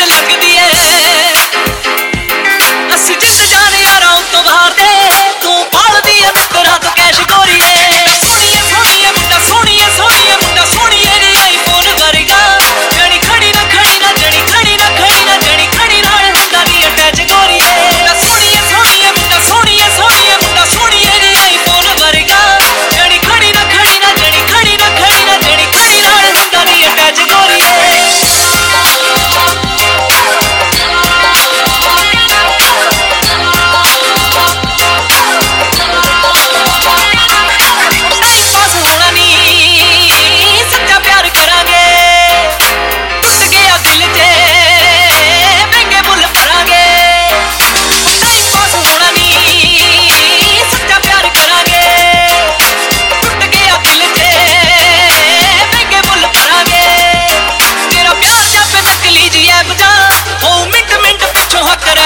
and let me be.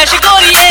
she go